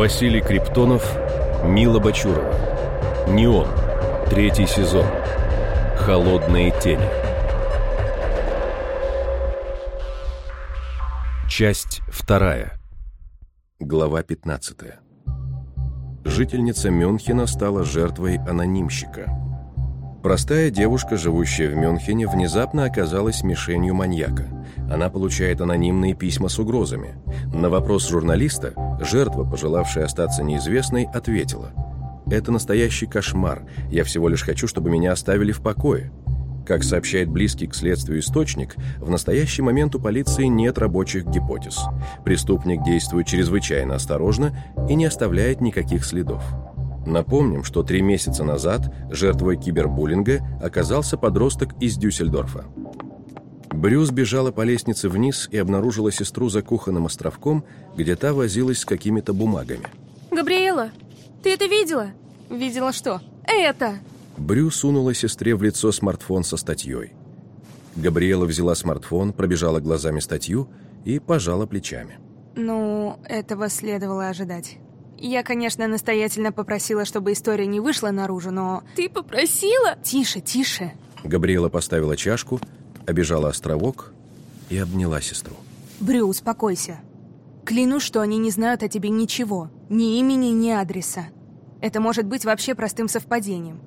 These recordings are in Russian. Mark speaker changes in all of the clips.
Speaker 1: Василий Криптонов, Мила Бачурова. Неон. Третий сезон. Холодные тени. Часть вторая. Глава 15. Жительница Мюнхена стала жертвой анонимщика. Простая девушка, живущая в Мюнхене, внезапно оказалась мишенью маньяка. Она получает анонимные письма с угрозами. На вопрос журналиста жертва, пожелавшая остаться неизвестной, ответила «Это настоящий кошмар. Я всего лишь хочу, чтобы меня оставили в покое». Как сообщает близкий к следствию источник, в настоящий момент у полиции нет рабочих гипотез. Преступник действует чрезвычайно осторожно и не оставляет никаких следов. Напомним, что три месяца назад жертвой кибербуллинга оказался подросток из Дюссельдорфа. Брюс бежала по лестнице вниз и обнаружила сестру за кухонным островком, где та возилась с какими-то бумагами.
Speaker 2: Габриэла, ты это видела? Видела что? Это!
Speaker 1: Брю сунула сестре в лицо смартфон со статьей. Габриэла взяла смартфон, пробежала глазами статью и пожала плечами.
Speaker 2: Ну, этого следовало ожидать. Я, конечно, настоятельно попросила, чтобы история не вышла наружу, но... Ты попросила? Тише, тише.
Speaker 1: Габриэла поставила чашку, обежала островок и обняла сестру.
Speaker 2: Брю, успокойся. Клянусь, что они не знают о тебе ничего. Ни имени, ни адреса. Это может быть вообще простым совпадением.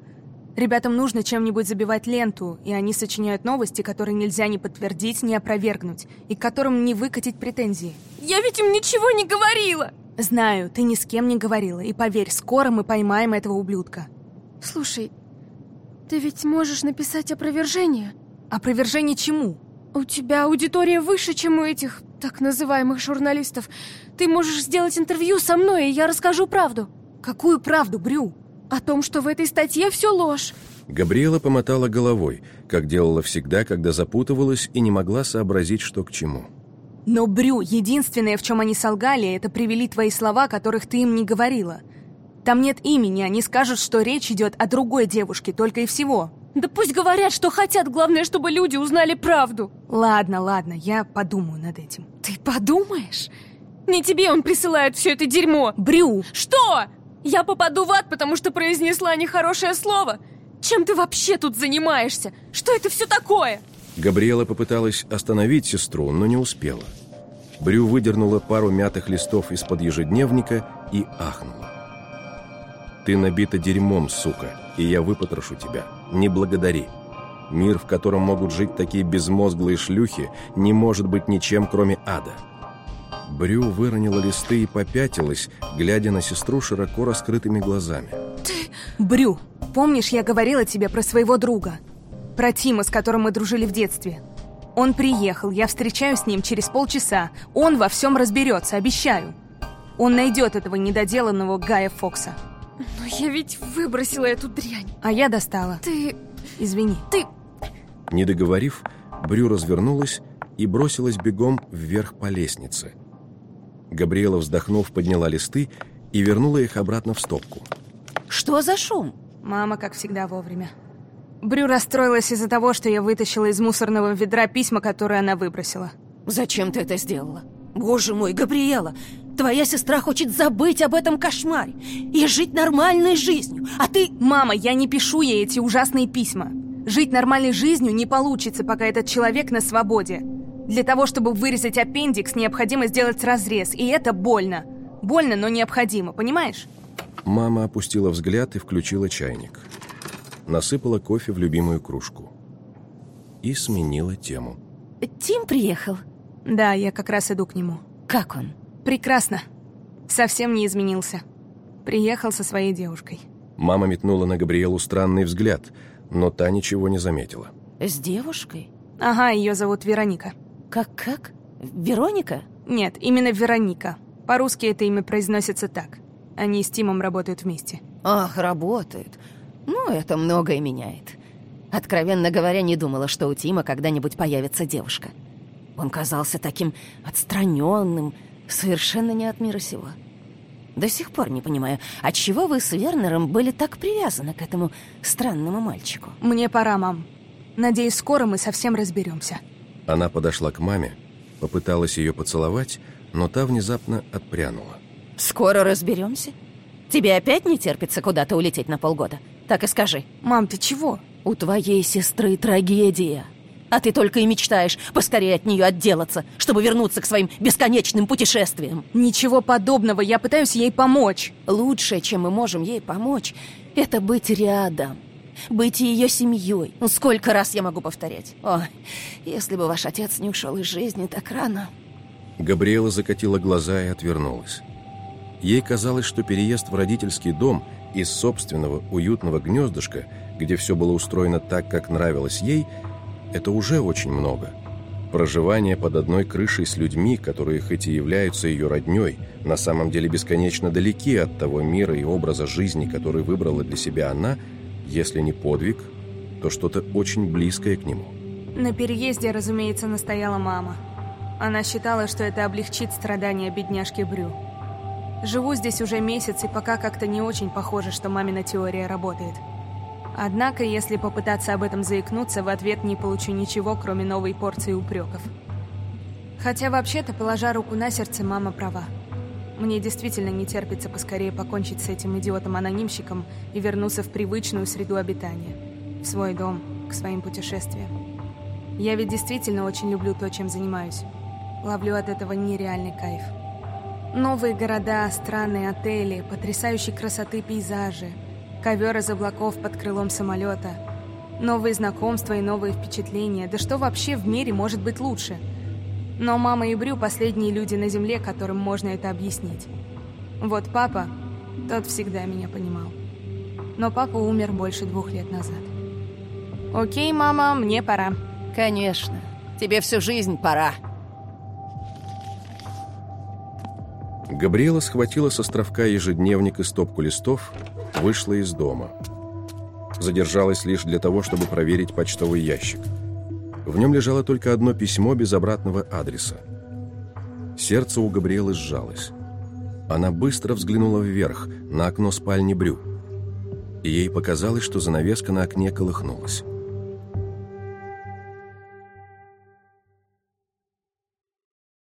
Speaker 2: Ребятам нужно чем-нибудь забивать ленту, и они сочиняют новости, которые нельзя ни подтвердить, ни опровергнуть, и к которым не выкатить претензии. Я ведь им ничего не говорила! Знаю, ты ни с кем не говорила, и поверь, скоро мы поймаем этого ублюдка.
Speaker 3: Слушай, ты ведь можешь написать опровержение?
Speaker 2: Опровержение чему?
Speaker 3: У тебя аудитория выше, чем у этих так называемых журналистов. Ты можешь сделать интервью со мной, и я расскажу правду.
Speaker 2: Какую правду, Брю?
Speaker 3: О том, что в этой статье все ложь.
Speaker 1: Габриэла помотала головой, как делала всегда, когда запутывалась и не могла сообразить, что к чему.
Speaker 2: Но, Брю, единственное, в чем они солгали, это привели твои слова, которых ты им не говорила. Там нет имени, они скажут, что речь идет о другой девушке, только и всего.
Speaker 3: Да пусть говорят, что хотят, главное, чтобы люди узнали правду.
Speaker 2: Ладно, ладно, я подумаю над этим.
Speaker 3: Ты подумаешь? Не тебе он присылает все это дерьмо.
Speaker 2: Брю!
Speaker 3: Что? Я попаду в ад, потому что произнесла нехорошее слово? Чем ты вообще тут занимаешься? Что это все такое?
Speaker 1: Габриэла попыталась остановить сестру, но не успела. Брю выдернула пару мятых листов из-под ежедневника и ахнула. «Ты набита дерьмом, сука, и я выпотрошу тебя. Не благодари. Мир, в котором могут жить такие безмозглые шлюхи, не может быть ничем, кроме ада». Брю выронила листы и попятилась, глядя на сестру широко раскрытыми глазами.
Speaker 2: «Ты...» «Брю, помнишь, я говорила тебе про своего друга?» Про Тима, с которым мы дружили в детстве. Он приехал, я встречаюсь с ним через полчаса. Он во всем разберется, обещаю. Он найдет этого недоделанного Гая Фокса.
Speaker 3: Но я ведь выбросила эту дрянь.
Speaker 2: А я достала.
Speaker 3: Ты...
Speaker 2: Извини.
Speaker 3: Ты...
Speaker 1: Не договорив, Брю развернулась и бросилась бегом вверх по лестнице. Габриэла, вздохнув, подняла листы и вернула их обратно в стопку.
Speaker 2: Что за шум? Мама, как всегда, вовремя. Брю расстроилась из-за того, что я вытащила из мусорного ведра письма, которые она выбросила.
Speaker 4: Зачем ты это сделала? Боже мой, Габриэла, твоя сестра хочет забыть об этом кошмаре и жить нормальной жизнью, а ты...
Speaker 2: Мама, я не пишу ей эти ужасные письма. Жить нормальной жизнью не получится, пока этот человек на свободе. Для того, чтобы вырезать аппендикс, необходимо сделать разрез, и это больно. Больно, но необходимо, понимаешь?
Speaker 1: Мама опустила взгляд и включила чайник насыпала кофе в любимую кружку и сменила тему.
Speaker 4: Тим приехал?
Speaker 2: Да, я как раз иду к нему.
Speaker 4: Как он?
Speaker 2: Прекрасно. Совсем не изменился. Приехал со своей девушкой.
Speaker 1: Мама метнула на Габриэлу странный взгляд, но та ничего не заметила.
Speaker 4: С девушкой?
Speaker 2: Ага, ее зовут Вероника.
Speaker 4: Как-как? Вероника?
Speaker 2: Нет, именно Вероника. По-русски это имя произносится так. Они с Тимом работают вместе.
Speaker 4: Ах, работают. Ну, это многое меняет. Откровенно говоря, не думала, что у Тима когда-нибудь появится девушка. Он казался таким отстраненным, совершенно не от мира сего. До сих пор не понимаю, отчего вы с Вернером были так привязаны к этому странному мальчику?
Speaker 2: Мне пора, мам. Надеюсь, скоро мы совсем разберемся.
Speaker 1: Она подошла к маме, попыталась ее поцеловать, но та внезапно отпрянула.
Speaker 4: Скоро разберемся. Тебе опять не терпится куда-то улететь на полгода? Так и скажи.
Speaker 2: Мам, ты чего?
Speaker 4: У твоей сестры трагедия. А ты только и мечтаешь поскорее от нее отделаться, чтобы вернуться к своим бесконечным путешествиям.
Speaker 2: Ничего подобного, я пытаюсь ей помочь.
Speaker 4: Лучшее, чем мы можем ей помочь, это быть рядом. Быть ее семьей. Ну, сколько раз я могу повторять? Ой, если бы ваш отец не ушел из жизни так рано.
Speaker 1: Габриэла закатила глаза и отвернулась. Ей казалось, что переезд в родительский дом из собственного уютного гнездышка, где все было устроено так, как нравилось ей, это уже очень много. Проживание под одной крышей с людьми, которые хоть и являются ее родней, на самом деле бесконечно далеки от того мира и образа жизни, который выбрала для себя она, если не подвиг, то что-то очень близкое к нему.
Speaker 2: На переезде, разумеется, настояла мама. Она считала, что это облегчит страдания бедняжки Брю. Живу здесь уже месяц, и пока как-то не очень похоже, что мамина теория работает. Однако, если попытаться об этом заикнуться, в ответ не получу ничего, кроме новой порции упреков. Хотя вообще-то, положа руку на сердце, мама права. Мне действительно не терпится поскорее покончить с этим идиотом-анонимщиком и вернуться в привычную среду обитания. В свой дом, к своим путешествиям. Я ведь действительно очень люблю то, чем занимаюсь. Ловлю от этого нереальный кайф. Новые города, страны, отели, потрясающей красоты пейзажи, ковер из облаков под крылом самолета, новые знакомства и новые впечатления. Да что вообще в мире может быть лучше? Но мама и Брю – последние люди на Земле, которым можно это объяснить. Вот папа, тот всегда меня понимал. Но папа умер больше двух лет назад. «Окей, мама, мне пора».
Speaker 4: Конечно. Тебе всю жизнь пора.
Speaker 1: Габриэла схватила с островка ежедневник и стопку листов, вышла из дома. Задержалась лишь для того, чтобы проверить почтовый ящик. В нем лежало только одно письмо без обратного адреса. Сердце у Габриэлы сжалось. Она быстро взглянула вверх, на окно спальни Брю. И ей показалось, что занавеска на окне колыхнулась.